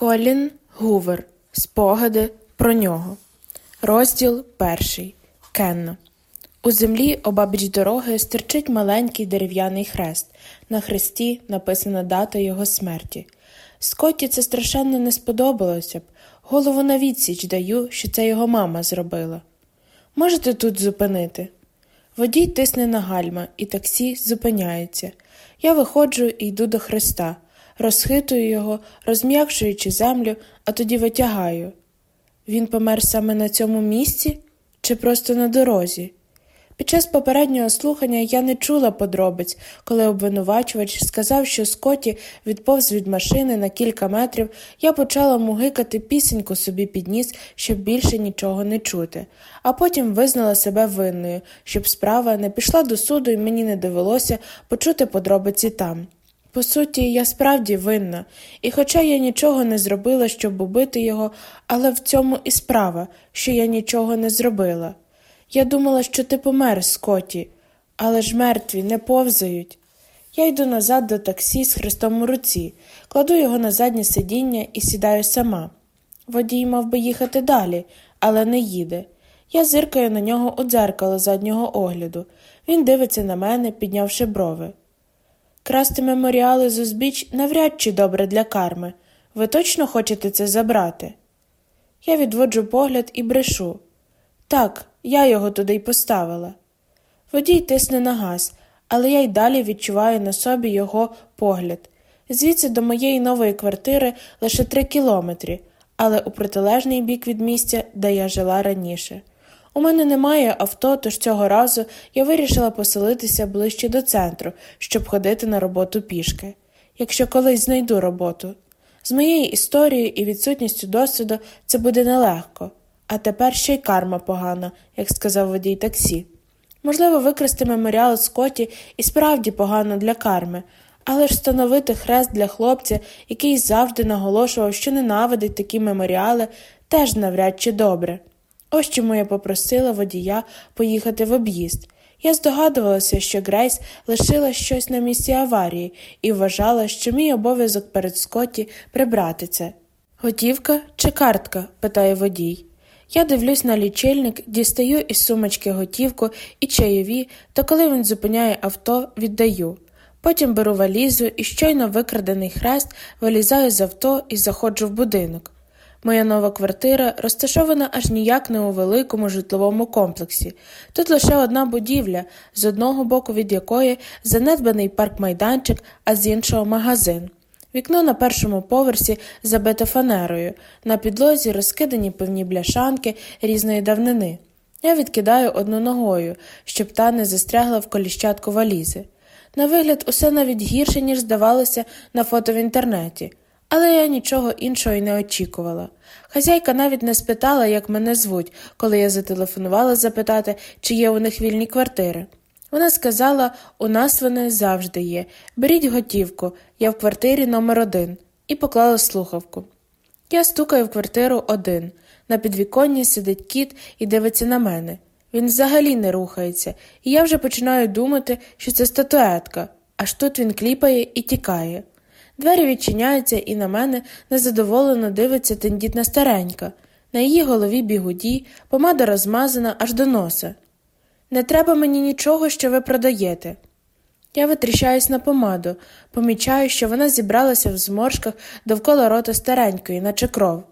Колін Гувер. Спогади про нього. Розділ перший. Кенна. У землі обабіч дороги стирчить маленький дерев'яний хрест. На хресті написана дата його смерті. Скотті це страшенно не сподобалося б. Голову на відсіч даю, що це його мама зробила. Можете тут зупинити? Водій тисне на гальма, і таксі зупиняється. Я виходжу і йду до хреста розхитую його, розм'якшуючи землю, а тоді витягаю. Він помер саме на цьому місці чи просто на дорозі? Під час попереднього слухання я не чула подробиць, коли обвинувачувач сказав, що Скотті відповз від машини на кілька метрів, я почала мугикати пісеньку собі під ніс, щоб більше нічого не чути, а потім визнала себе винною, щоб справа не пішла до суду і мені не довелося почути подробиці там. По суті, я справді винна, і хоча я нічого не зробила, щоб убити його, але в цьому і справа, що я нічого не зробила. Я думала, що ти помер, Скоті, але ж мертві не повзають. Я йду назад до таксі з хрестом у руці, кладу його на заднє сидіння і сідаю сама. Водій мав би їхати далі, але не їде. Я зиркаю на нього у дзеркало заднього огляду. Він дивиться на мене, піднявши брови. Красти меморіали з узбіч навряд чи добре для карми. Ви точно хочете це забрати? Я відводжу погляд і брешу. Так, я його туди й поставила. Водій тисне на газ, але я й далі відчуваю на собі його погляд. Звідси до моєї нової квартири лише три кілометри, але у протилежний бік від місця, де я жила раніше. У мене немає авто, тож цього разу я вирішила поселитися ближче до центру, щоб ходити на роботу пішки, якщо колись знайду роботу. З моєю історією і відсутністю досвіду це буде нелегко, а тепер ще й карма погана, як сказав водій таксі. Можливо, викрасти меморіал Скотті і справді погано для карми, але ж встановити хрест для хлопця, який завжди наголошував, що ненавидить такі меморіали, теж навряд чи добре. Ось чому я попросила водія поїхати в об'їзд. Я здогадувалася, що Грейс лишила щось на місці аварії і вважала, що мій обов'язок перед Скотті прибрати це. Готівка чи картка? питає водій. Я дивлюсь на лічильник, дістаю із сумочки готівку і чайові, та коли він зупиняє авто, віддаю. Потім беру валізу і щойно викрадений хрест вилізаю з авто і заходжу в будинок. Моя нова квартира розташована аж ніяк не у великому житловому комплексі. Тут лише одна будівля, з одного боку від якої занедбаний парк-майданчик, а з іншого магазин. Вікно на першому поверсі забите фанерою, на підлозі розкидані певні бляшанки різної давнини. Я відкидаю одну ногою, щоб та не застрягла в коліщатку валізи. На вигляд, усе навіть гірше, ніж здавалося на фото в інтернеті але я нічого іншого й не очікувала. Хазяйка навіть не спитала, як мене звуть, коли я зателефонувала запитати, чи є у них вільні квартири. Вона сказала, у нас вони завжди є. Беріть готівку, я в квартирі номер один, і поклала слухавку. Я стукаю в квартиру один. На підвіконні сидить кіт і дивиться на мене. Він взагалі не рухається, і я вже починаю думати, що це статуетка, аж тут він кліпає і тікає. Двері відчиняються, і на мене незадоволено дивиться тендітна старенька. На її голові бігуді, помада розмазана аж до носа. Не треба мені нічого, що ви продаєте. Я витріщаюсь на помаду, помічаю, що вона зібралася в зморшках довкола рота старенької, наче кров.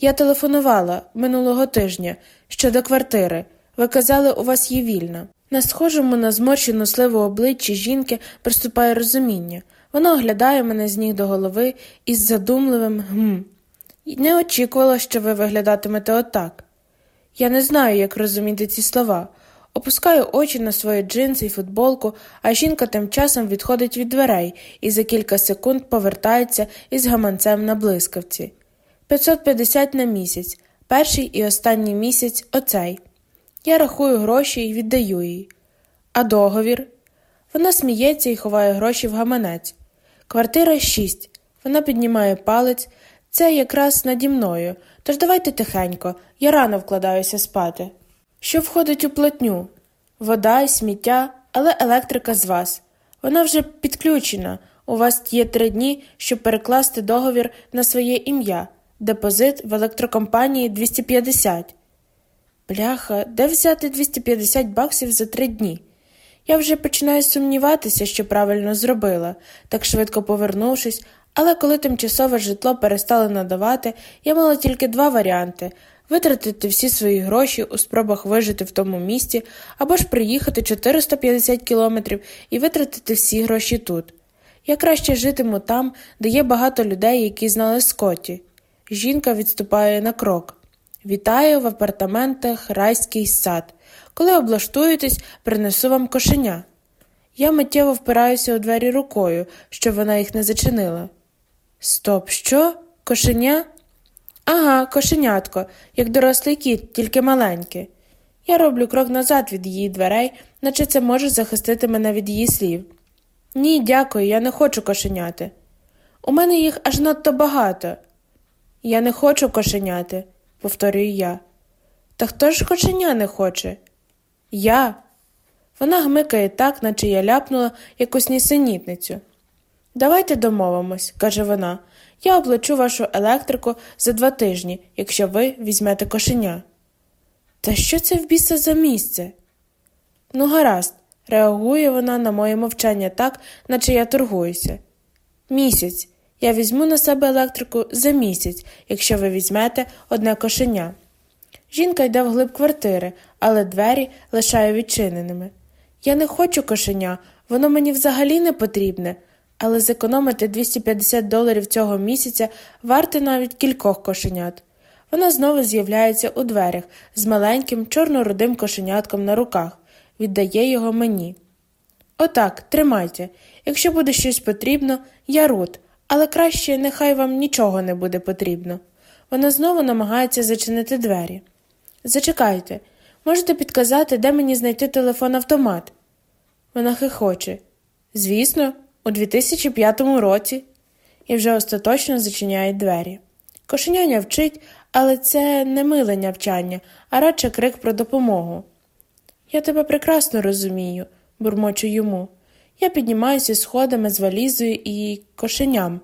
Я телефонувала минулого тижня щодо квартири. Ви казали, у вас є вільна. На схожому на зморщену сливу обличчі жінки приступає розуміння. Вона оглядає мене з ніг до голови із задумливим гм. Не очікувала, що ви виглядатимете отак. Я не знаю, як розуміти ці слова. Опускаю очі на свої джинси і футболку, а жінка тим часом відходить від дверей і за кілька секунд повертається із гаманцем на блискавці. 550 на місяць, перший і останній місяць оцей. Я рахую гроші і віддаю їй. А договір? Вона сміється і ховає гроші в гаманець. Квартира шість. Вона піднімає палець. Це якраз наді мною, тож давайте тихенько, я рано вкладаюся спати. Що входить у платню? Вода сміття, але електрика з вас. Вона вже підключена. У вас є три дні, щоб перекласти договір на своє ім'я, депозит в електрокомпанії 250. Бляха, де взяти 250 баксів за три дні? Я вже починаю сумніватися, що правильно зробила, так швидко повернувшись, але коли тимчасове житло перестали надавати, я мала тільки два варіанти витратити всі свої гроші у спробах вижити в тому місті, або ж приїхати 450 кілометрів і витратити всі гроші тут. Я краще житиму там, де є багато людей, які знали Скотті. Жінка відступає на крок. Вітаю в апартаментах райський сад. Коли облаштуєтесь, принесу вам кошеня. Я миттєво впираюся у двері рукою, щоб вона їх не зачинила. Стоп, що? Кошеня? Ага, кошенятко, як дорослий кіт, тільки маленький. Я роблю крок назад від її дверей, наче це може захистити мене від її слів. Ні, дякую, я не хочу кошеняти. У мене їх аж надто багато. Я не хочу кошеняти, повторюю я. Та хто ж кошеня не хоче? Я. Вона гмикає так, наче я ляпнула якусь нісенітницю. Давайте домовимось, каже вона. Я оплачу вашу електрику за два тижні, якщо ви візьмете кошеня. Та що це в біса за місце? Ну, гаразд, реагує вона на моє мовчання так, наче я торгуюся. Місяць. Я візьму на себе електрику за місяць, якщо ви візьмете одне кошеня. Жінка йде вглиб квартири, але двері лишає відчиненими. Я не хочу кошеня, воно мені взагалі не потрібне, але зекономити 250 доларів цього місяця варте навіть кількох кошенят. Вона знову з'являється у дверях з маленьким чорно-рудим кошенятком на руках, віддає його мені. Отак, тримайте. Якщо буде щось потрібно, я Рут, але краще нехай вам нічого не буде потрібно. Вона знову намагається зачинити двері. Зачекайте, можете підказати, де мені знайти телефон автомат? Вона хихоче. Звісно, у 2005 році і вже остаточно зачиняє двері. Кошеня вчить, але це не миле нявчання, а радше крик про допомогу. Я тебе прекрасно розумію, бурмочу йому. Я піднімаюся сходами з валізою і кошеням.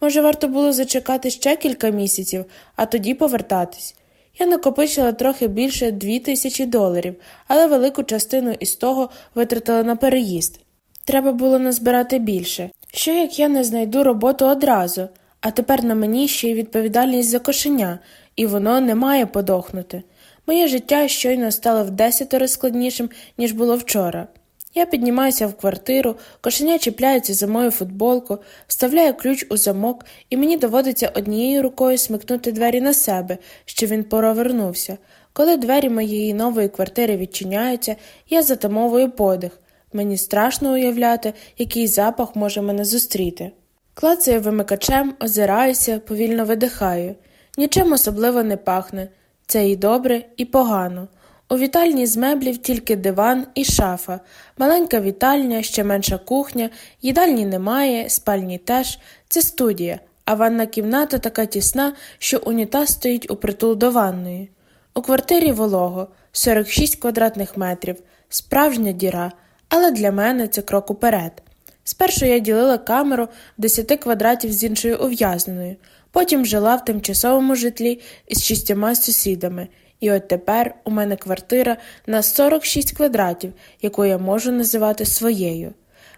Може, варто було зачекати ще кілька місяців, а тоді повертатись. Я накопичила трохи більше дві тисячі доларів, але велику частину із того витратила на переїзд. Треба було назбирати більше. Що як я не знайду роботу одразу, а тепер на мені ще й відповідальність за кошеня, і воно не має подохнути. Моє життя щойно стало в десятеро складнішим, ніж було вчора. Я піднімаюся в квартиру, кошеня чіпляється за мою футболку, вставляю ключ у замок, і мені доводиться однією рукою смикнути двері на себе, що він поровернувся. Коли двері моєї нової квартири відчиняються, я затамовую подих. Мені страшно уявляти, який запах може мене зустріти. Клацаю вимикачем, озираюся, повільно видихаю. Нічим особливо не пахне. Це і добре, і погано. У вітальні з меблів тільки диван і шафа, маленька вітальня, ще менша кухня, їдальні немає, спальні теж, це студія, а ванна кімната така тісна, що унітаз стоїть у притул до ванної. У квартирі волого 46 квадратних метрів, справжня діра, але для мене це крок уперед. Спершу я ділила камеру 10 квадратів з іншою ув'язненою, потім жила в тимчасовому житлі із шістьома сусідами. І от тепер у мене квартира на 46 квадратів, яку я можу називати своєю.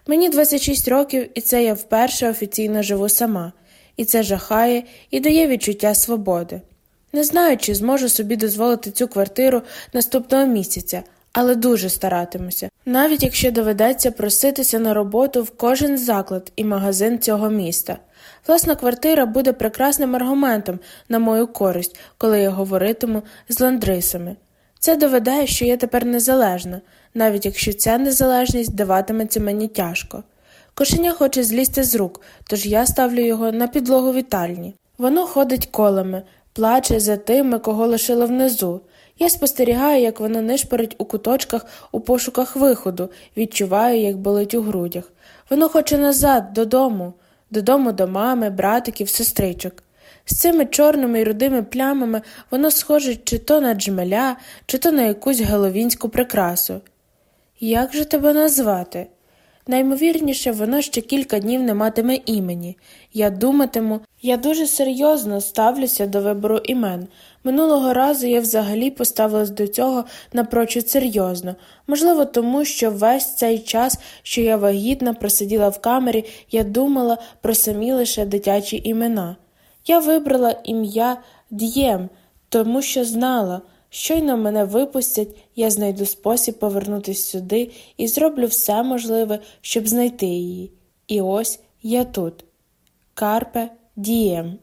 Мені 26 років, і це я вперше офіційно живу сама, і це жахає і дає відчуття свободи. Не знаю, чи зможу собі дозволити цю квартиру наступного місяця, але дуже старатимуся, навіть якщо доведеться проситися на роботу в кожен заклад і магазин цього міста. Власна квартира буде прекрасним аргументом на мою користь, коли я говоритиму з ландрисами. Це доведе, що я тепер незалежна, навіть якщо ця незалежність даватиметься мені тяжко. Кошеня хоче злізти з рук, тож я ставлю його на підлогу вітальні. Воно ходить колами, плаче за тими, кого лишила внизу. Я спостерігаю, як воно нишпорить у куточках у пошуках виходу, відчуваю, як болить у грудях. Воно хоче назад, додому додому до мами, братиків, сестричок. З цими чорними й рудими плямами воно схоже чи то на джмеля, чи то на якусь головінську прикрасу. Як же тебе назвати? Наймовірніше, воно ще кілька днів не матиме імені. Я думатиму, я дуже серйозно ставлюся до вибору імен. Минулого разу я взагалі поставилась до цього напрочуд серйозно, можливо, тому що весь цей час, що я вагітна, просиділа в камері, я думала про самі лише дитячі імена. Я вибрала ім'я Д'єм, тому що знала. Щойно мене випустять, я знайду спосіб повернутися сюди і зроблю все можливе, щоб знайти її. І ось я тут. Карпе дієм.